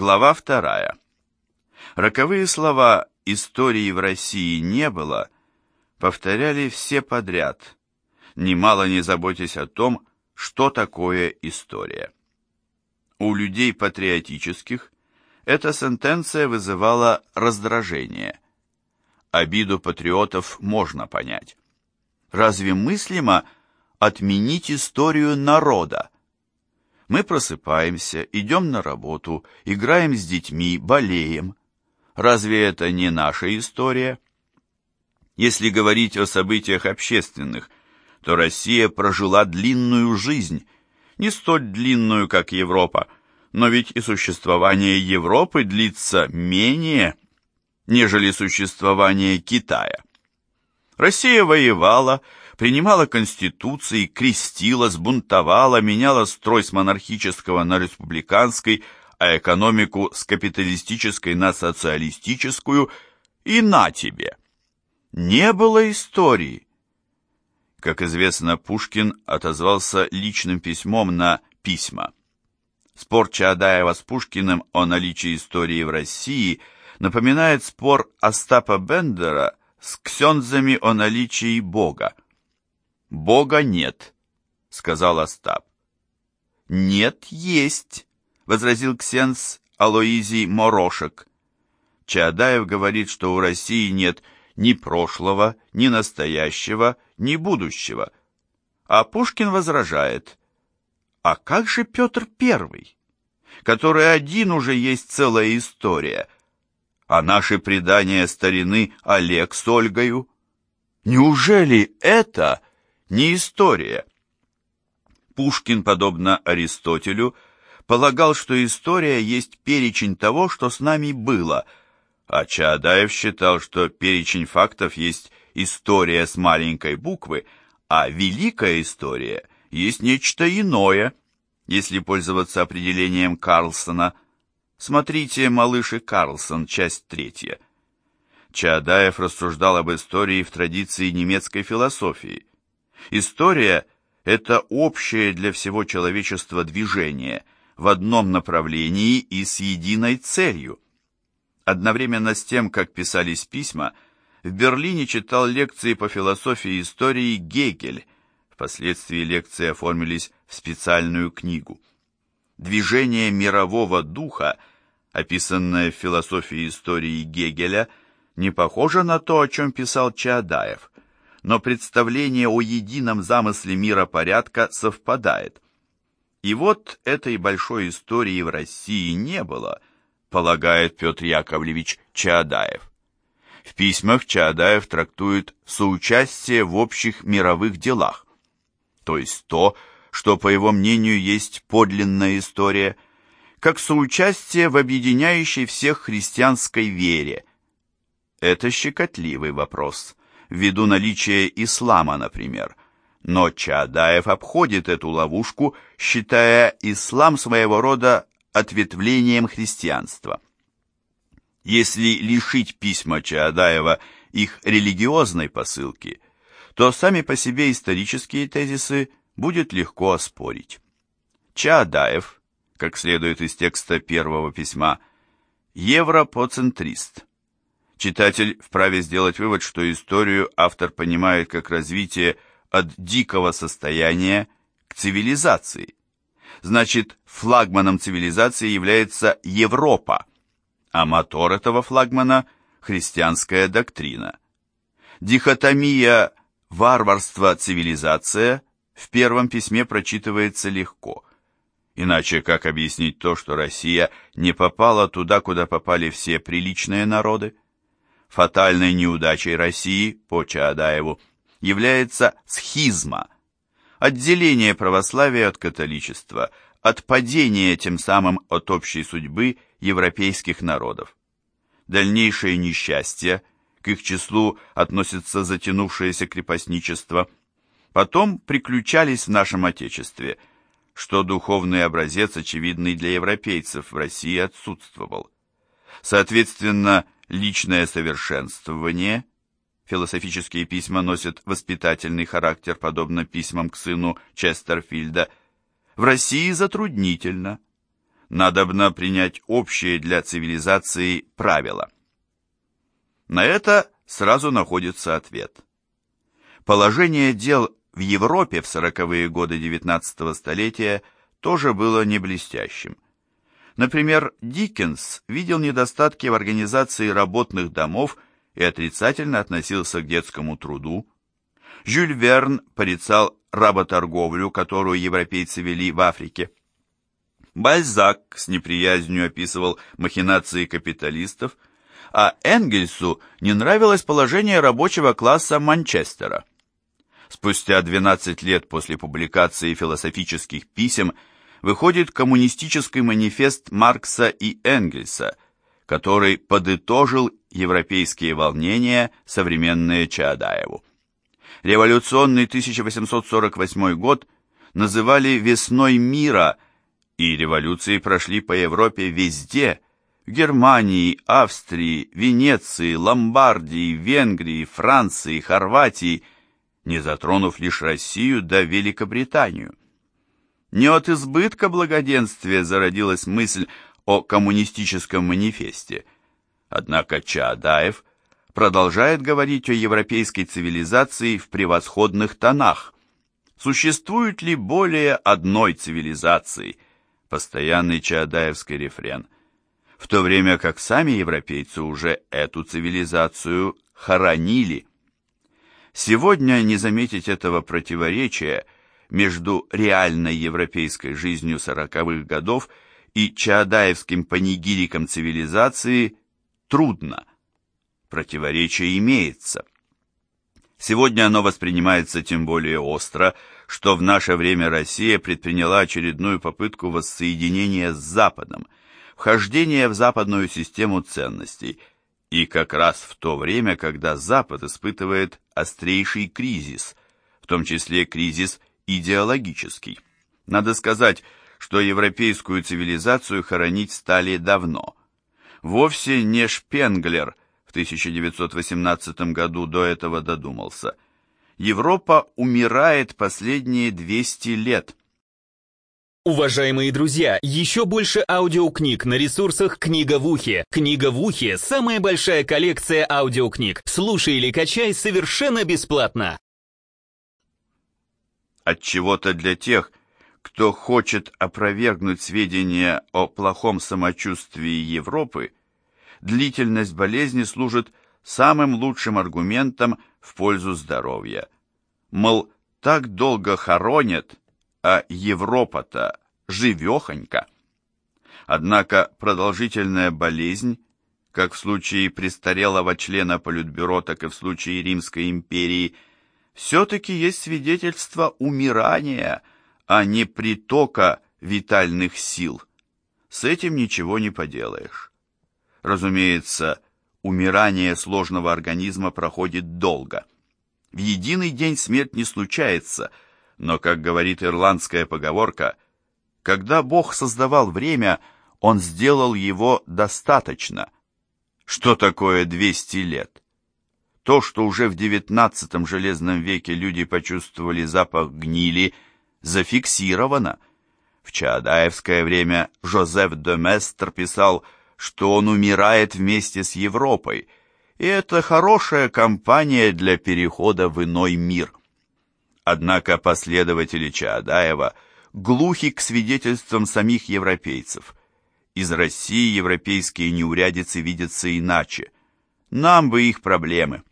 Глава вторая. Роковые слова «истории в России не было» повторяли все подряд, немало не заботясь о том, что такое история. У людей патриотических эта сентенция вызывала раздражение. Обиду патриотов можно понять. Разве мыслимо отменить историю народа? Мы просыпаемся, идем на работу, играем с детьми, болеем. Разве это не наша история? Если говорить о событиях общественных, то Россия прожила длинную жизнь, не столь длинную, как Европа, но ведь и существование Европы длится менее, нежели существование Китая. Россия воевала, принимала конституции, крестила, сбунтовала, меняла строй с монархического на республиканский, а экономику с капиталистической на социалистическую, и на тебе. Не было истории. Как известно, Пушкин отозвался личным письмом на письма. Спор Чаадаева с Пушкиным о наличии истории в России напоминает спор Остапа Бендера с ксензами о наличии Бога. «Бога нет», — сказал Остап. «Нет, есть», — возразил ксенс Алоизий Морошек. Чаадаев говорит, что у России нет ни прошлого, ни настоящего, ни будущего. А Пушкин возражает, а как же Петр Первый, который один уже есть целая история, а наши предания старины Олег с Ольгою? Неужели это не история. Пушкин, подобно Аристотелю, полагал, что история есть перечень того, что с нами было, а Чаадаев считал, что перечень фактов есть история с маленькой буквы, а великая история есть нечто иное, если пользоваться определением Карлсона. Смотрите «Малыш и Карлсон», часть третья. Чаадаев рассуждал об истории в традиции немецкой философии. История – это общее для всего человечества движение в одном направлении и с единой целью. Одновременно с тем, как писались письма, в Берлине читал лекции по философии истории Гегель. Впоследствии лекции оформились в специальную книгу. Движение мирового духа, описанное в философии истории Гегеля, не похоже на то, о чем писал Чаадаев но представление о едином замысле мира порядка совпадает. И вот этой большой истории в России не было, полагает Петр Яковлевич Чаадаев. В письмах Чаадаев трактует соучастие в общих мировых делах, то есть то, что, по его мнению, есть подлинная история, как соучастие в объединяющей всех христианской вере. Это щекотливый вопрос ввиду наличия ислама, например. Но Чаадаев обходит эту ловушку, считая ислам своего рода ответвлением христианства. Если лишить письма Чаадаева их религиозной посылки, то сами по себе исторические тезисы будет легко оспорить. Чаадаев, как следует из текста первого письма, европоцентрист – Читатель вправе сделать вывод, что историю автор понимает как развитие от дикого состояния к цивилизации. Значит, флагманом цивилизации является Европа, а мотор этого флагмана – христианская доктрина. Дихотомия «варварство-цивилизация» в первом письме прочитывается легко. Иначе как объяснить то, что Россия не попала туда, куда попали все приличные народы? Фатальной неудачей России по Чаадаеву является схизма, отделение православия от католичества, отпадение тем самым от общей судьбы европейских народов. Дальнейшее несчастье, к их числу относится затянувшееся крепостничество, потом приключались в нашем Отечестве, что духовный образец, очевидный для европейцев, в России отсутствовал. Соответственно, личное совершенствование. Философические письма носят воспитательный характер, подобно письмам к сыну Честерфильда. В России затруднительно. надобно принять общее для цивилизации правила. На это сразу находится ответ. Положение дел в Европе в сороковые годы XIX столетия тоже было не блестящим. Например, Диккенс видел недостатки в организации работных домов и отрицательно относился к детскому труду. Жюль Верн порицал работорговлю, которую европейцы вели в Африке. Бальзак с неприязнью описывал махинации капиталистов, а Энгельсу не нравилось положение рабочего класса Манчестера. Спустя 12 лет после публикации философических писем выходит коммунистический манифест Маркса и Энгельса, который подытожил европейские волнения, современные Чаадаеву. Революционный 1848 год называли «весной мира», и революции прошли по Европе везде – в Германии, Австрии, Венеции, Ломбардии, Венгрии, Франции, Хорватии, не затронув лишь Россию да Великобританию. Не от избытка благоденствия зародилась мысль о коммунистическом манифесте. Однако Чаадаев продолжает говорить о европейской цивилизации в превосходных тонах. Существует ли более одной цивилизации? Постоянный Чаадаевский рефрен. В то время как сами европейцы уже эту цивилизацию хоронили. Сегодня не заметить этого противоречия – между реальной европейской жизнью сороковых годов и чаадаевским панигириком цивилизации трудно. Противоречие имеется. Сегодня оно воспринимается тем более остро, что в наше время Россия предприняла очередную попытку воссоединения с Западом, вхождения в западную систему ценностей, и как раз в то время, когда Запад испытывает острейший кризис, в том числе кризис идеологический. Надо сказать, что европейскую цивилизацию хоронить стали давно. Вовсе не Шпенглер в 1918 году до этого додумался. Европа умирает последние 200 лет. Уважаемые друзья, еще больше аудиокниг на ресурсах «Книга в ухе». «Книга в ухе» — самая большая коллекция аудиокниг. Слушай или качай совершенно бесплатно от чего-то для тех, кто хочет опровергнуть сведения о плохом самочувствии Европы, длительность болезни служит самым лучшим аргументом в пользу здоровья. Мол, так долго хоронят, а Европа-то живехонька. Однако продолжительная болезнь, как в случае престарелого члена Политбюро, так и в случае Римской империи – все-таки есть свидетельство умирания, а не притока витальных сил. С этим ничего не поделаешь. Разумеется, умирание сложного организма проходит долго. В единый день смерть не случается, но, как говорит ирландская поговорка, когда Бог создавал время, Он сделал его достаточно. Что такое 200 лет? То, что уже в девятнадцатом железном веке люди почувствовали запах гнили, зафиксировано. В Чаадаевское время Жозеф де Местр писал, что он умирает вместе с Европой, и это хорошая компания для перехода в иной мир. Однако последователи Чаадаева глухи к свидетельствам самих европейцев. Из России европейские неурядицы видятся иначе. Нам бы их проблемы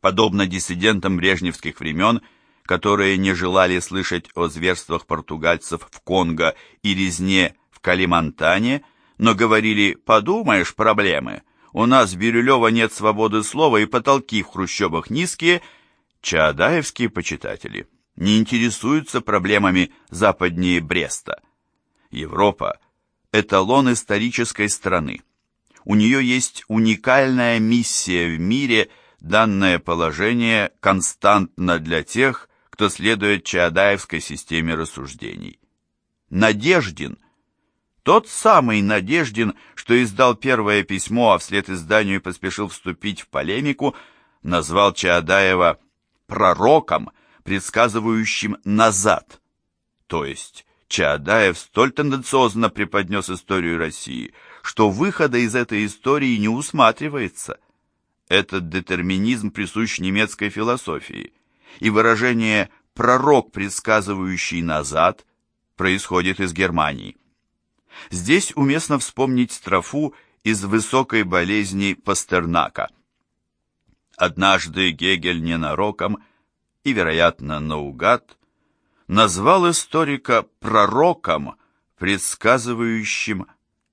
подобно диссидентам брежневских времен, которые не желали слышать о зверствах португальцев в Конго и резне в Калимантане, но говорили «подумаешь, проблемы, у нас в Бирюлево нет свободы слова и потолки в хрущебах низкие», чаадаевские почитатели не интересуются проблемами западнее Бреста. Европа – эталон исторической страны. У нее есть уникальная миссия в мире – данное положение константно для тех, кто следует Чаадаевской системе рассуждений. Надеждин, тот самый Надеждин, что издал первое письмо, а вслед изданию поспешил вступить в полемику, назвал Чаадаева пророком, предсказывающим назад, то есть Чаадаев столь тенденциозно преподнес историю России, что выхода из этой истории не усматривается. Этот детерминизм присущ немецкой философии, и выражение «пророк, предсказывающий назад» происходит из Германии. Здесь уместно вспомнить строфу из «Высокой болезни Пастернака». Однажды Гегель ненароком и, вероятно, наугад назвал историка пророком, предсказывающим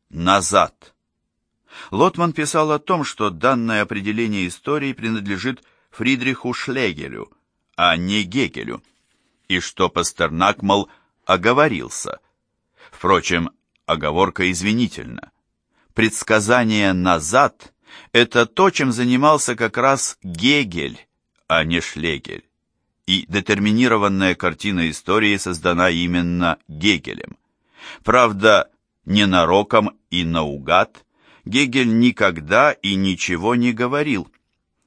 назад. Лотман писал о том, что данное определение истории принадлежит Фридриху Шлегелю, а не Гегелю, и что Пастернак, мол, оговорился. Впрочем, оговорка извинительна. Предсказание назад – это то, чем занимался как раз Гегель, а не Шлегель и детерминированная картина истории создана именно Гегелем. Правда, ненароком и наугад Гегель никогда и ничего не говорил.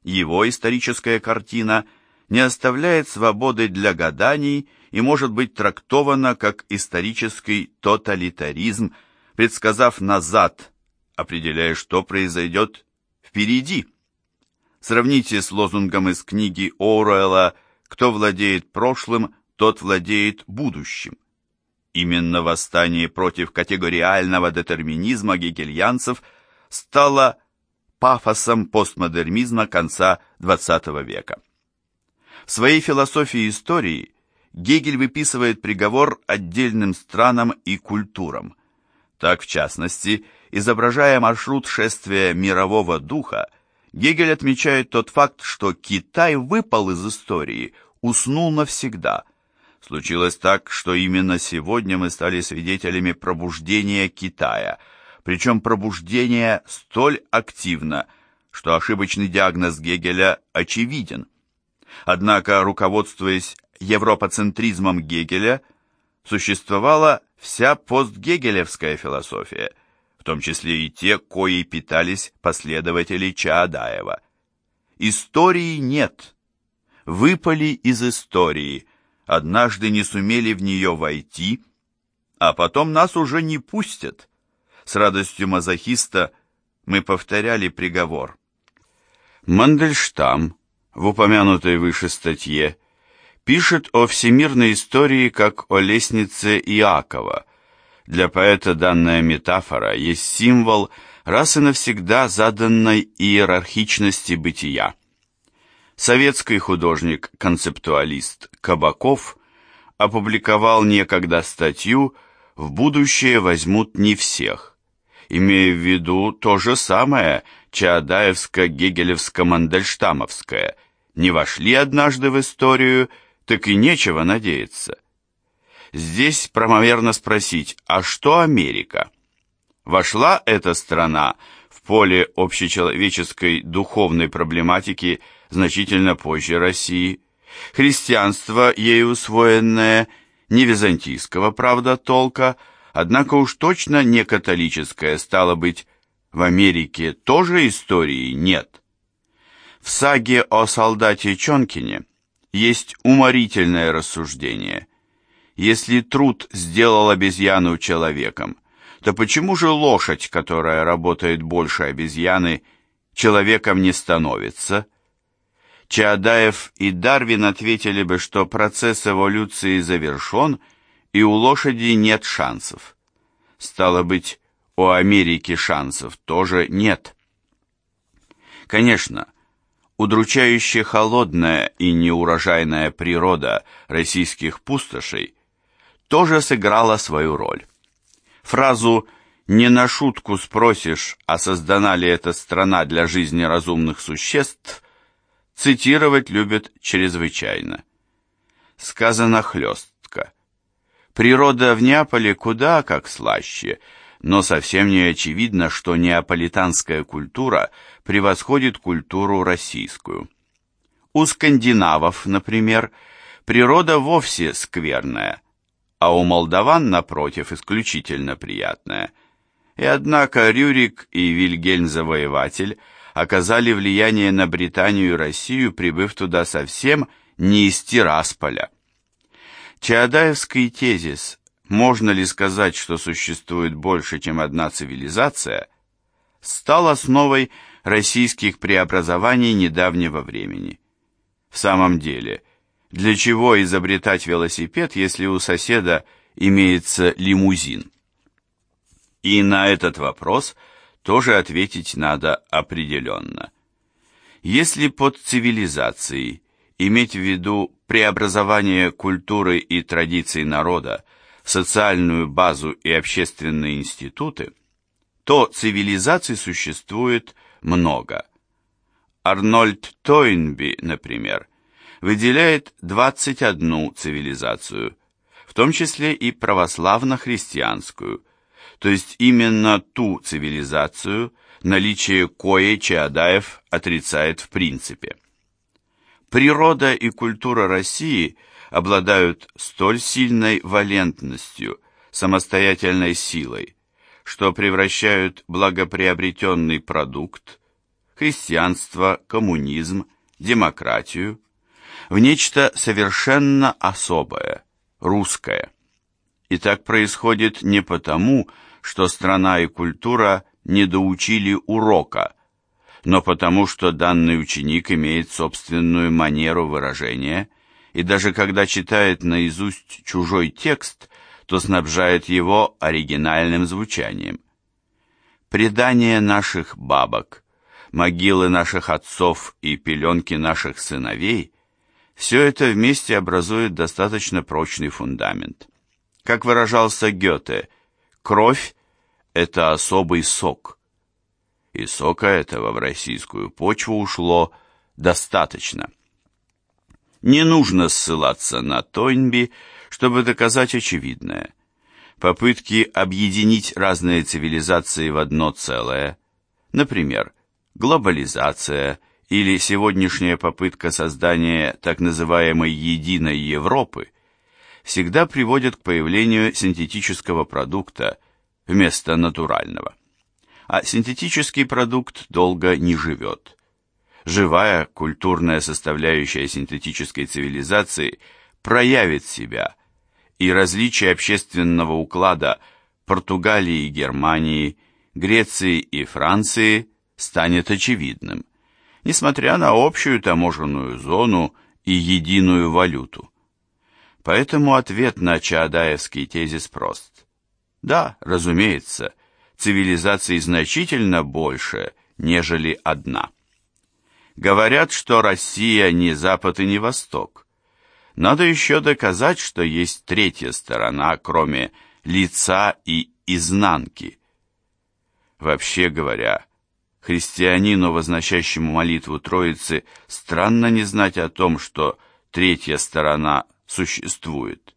Его историческая картина не оставляет свободы для гаданий и может быть трактована как исторический тоталитаризм, предсказав назад, определяя, что произойдет впереди. Сравните с лозунгом из книги Оруэлла Кто владеет прошлым, тот владеет будущим. Именно восстание против категориального детерминизма гегельянцев стало пафосом постмодернизма конца XX века. В своей философии истории Гегель выписывает приговор отдельным странам и культурам. Так, в частности, изображая маршрут шествия мирового духа, Гегель отмечает тот факт, что Китай выпал из истории, уснул навсегда. Случилось так, что именно сегодня мы стали свидетелями пробуждения Китая, причем пробуждение столь активно, что ошибочный диагноз Гегеля очевиден. Однако, руководствуясь европоцентризмом Гегеля, существовала вся постгегелевская философия – в том числе и те, кои питались последователи Чаадаева. Истории нет. Выпали из истории, однажды не сумели в нее войти, а потом нас уже не пустят. С радостью мазохиста мы повторяли приговор. Мандельштам в упомянутой выше статье пишет о всемирной истории как о лестнице Иакова, для поэта данная метафора есть символ раз и навсегда заданной иерархичности бытия. Советский художник-концептуалист Кабаков опубликовал некогда статью «В будущее возьмут не всех», имея в виду то же самое Чаадаевско-Гегелевско-Мандельштамовское. Не вошли однажды в историю, так и нечего надеяться. Здесь промоверно спросить, а что Америка? Вошла эта страна в поле общечеловеческой духовной проблематики значительно позже России. Христианство, ей усвоенное, не византийского, правда, толка, однако уж точно не католическое, стало быть, в Америке тоже истории нет. В саге о солдате Чонкине есть уморительное рассуждение – если труд сделал обезьяну человеком, то почему же лошадь, которая работает больше обезьяны, человеком не становится? Чаадаев и Дарвин ответили бы, что процесс эволюции завершен, и у лошади нет шансов. Стало быть, у Америки шансов тоже нет. Конечно, удручающе холодная и неурожайная природа российских пустошей тоже сыграла свою роль. Фразу «не на шутку спросишь, а создана ли эта страна для жизни разумных существ» цитировать любят чрезвычайно. Сказано хлестко. Природа в Неаполе куда как слаще, но совсем не очевидно, что неаполитанская культура превосходит культуру российскую. У скандинавов, например, природа вовсе скверная – а у молдаван, напротив, исключительно приятная. И однако Рюрик и Вильгельм-завоеватель оказали влияние на Британию и Россию, прибыв туда совсем не из Тирасполя. Чаадаевский тезис можно ли сказать, что существует больше, чем одна цивилизация, стал основой российских преобразований недавнего времени. В самом деле, для чего изобретать велосипед, если у соседа имеется лимузин? И на этот вопрос тоже ответить надо определенно. Если под цивилизацией иметь в виду преобразование культуры и традиций народа, социальную базу и общественные институты, то цивилизаций существует много. Арнольд Тойнби, например, выделяет 21 цивилизацию, в том числе и православно-христианскую, то есть именно ту цивилизацию, наличие кое Чаадаев отрицает в принципе. Природа и культура России обладают столь сильной валентностью, самостоятельной силой, что превращают благоприобретенный продукт, христианство, коммунизм, демократию, в нечто совершенно особое, русское. И так происходит не потому, что страна и культура не доучили урока, но потому, что данный ученик имеет собственную манеру выражения, и даже когда читает наизусть чужой текст, то снабжает его оригинальным звучанием. Предания наших бабок, могилы наших отцов и пеленки наших сыновей – все это вместе образует достаточно прочный фундамент. Как выражался Гёте, кровь – это особый сок – и сока этого в российскую почву ушло достаточно. Не нужно ссылаться на Тойнби, чтобы доказать очевидное. Попытки объединить разные цивилизации в одно целое, например, глобализация или сегодняшняя попытка создания так называемой «единой Европы», всегда приводят к появлению синтетического продукта вместо натурального а синтетический продукт долго не живет. Живая культурная составляющая синтетической цивилизации проявит себя, и различие общественного уклада Португалии и Германии, Греции и Франции станет очевидным, несмотря на общую таможенную зону и единую валюту. Поэтому ответ на Чаадаевский тезис прост. Да, разумеется, цивилизаций значительно больше, нежели одна. Говорят, что Россия не Запад и не Восток. Надо еще доказать, что есть третья сторона, кроме лица и изнанки. Вообще говоря, христианину, возносящему молитву Троицы, странно не знать о том, что третья сторона существует.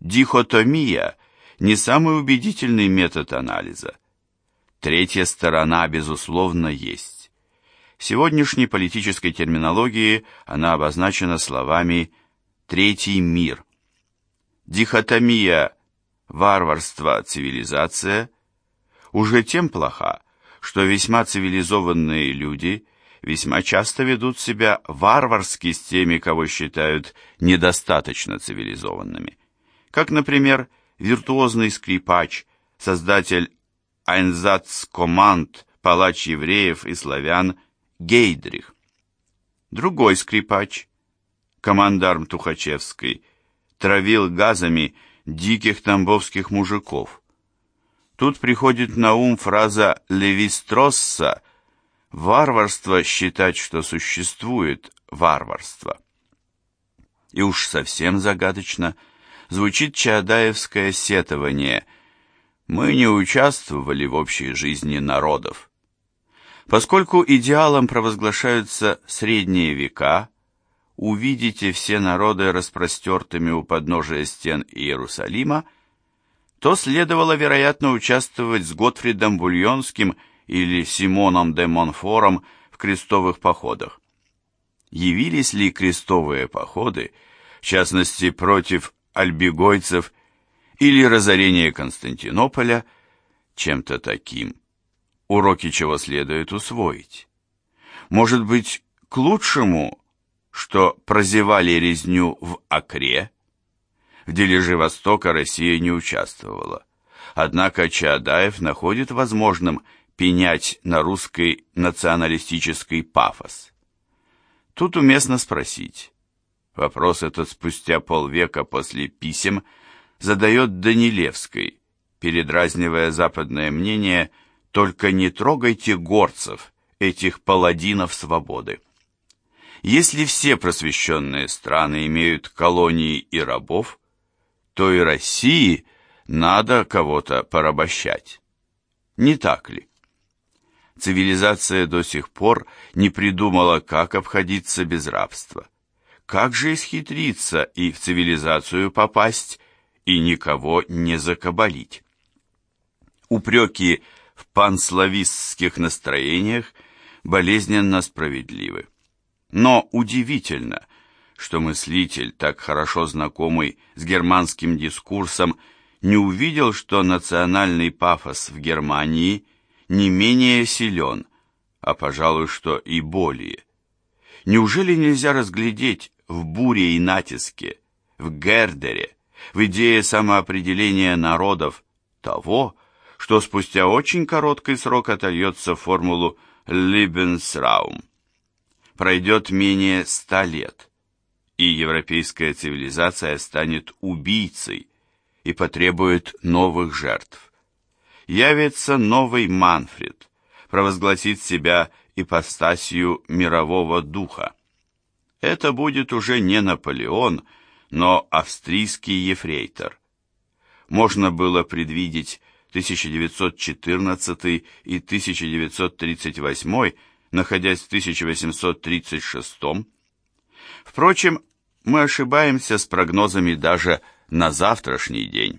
Дихотомия не самый убедительный метод анализа. Третья сторона, безусловно, есть. В сегодняшней политической терминологии она обозначена словами «третий мир». Дихотомия варварство, цивилизация уже тем плоха, что весьма цивилизованные люди весьма часто ведут себя варварски с теми, кого считают недостаточно цивилизованными. Как, например, виртуозный скрипач, создатель Айнзац-команд, палач евреев и славян Гейдрих. Другой скрипач, командарм Тухачевской, травил газами диких тамбовских мужиков. Тут приходит на ум фраза Левистросса «Варварство считать, что существует варварство». И уж совсем загадочно – звучит чаадаевское сетование «Мы не участвовали в общей жизни народов». Поскольку идеалом провозглашаются средние века, увидите все народы распростертыми у подножия стен Иерусалима, то следовало, вероятно, участвовать с Готфридом Бульонским или Симоном де Монфором в крестовых походах. Явились ли крестовые походы, в частности, против альбегойцев или разорение Константинополя чем-то таким, уроки чего следует усвоить. Может быть, к лучшему, что прозевали резню в Акре, В дележе Востока Россия не участвовала. Однако Чаадаев находит возможным пенять на русский националистический пафос. Тут уместно спросить. Вопрос этот спустя полвека после писем задает Данилевской, передразнивая западное мнение «только не трогайте горцев, этих паладинов свободы». Если все просвещенные страны имеют колонии и рабов, то и России надо кого-то порабощать. Не так ли? Цивилизация до сих пор не придумала, как обходиться без рабства. Как же исхитриться и в цивилизацию попасть, и никого не закабалить? Упреки в панславистских настроениях болезненно справедливы. Но удивительно, что мыслитель, так хорошо знакомый с германским дискурсом, не увидел, что национальный пафос в Германии не менее силен, а, пожалуй, что и более. Неужели нельзя разглядеть в буре и натиске, в Гердере, в идее самоопределения народов того, что спустя очень короткий срок отольется в формулу «Lebensraum». Пройдет менее ста лет, и европейская цивилизация станет убийцей и потребует новых жертв. Явится новый Манфред, провозгласит себя ипостасью мирового духа. Это будет уже не Наполеон, но австрийский ефрейтор. Можно было предвидеть 1914 и 1938, находясь в 1836. Впрочем, мы ошибаемся с прогнозами даже на завтрашний день.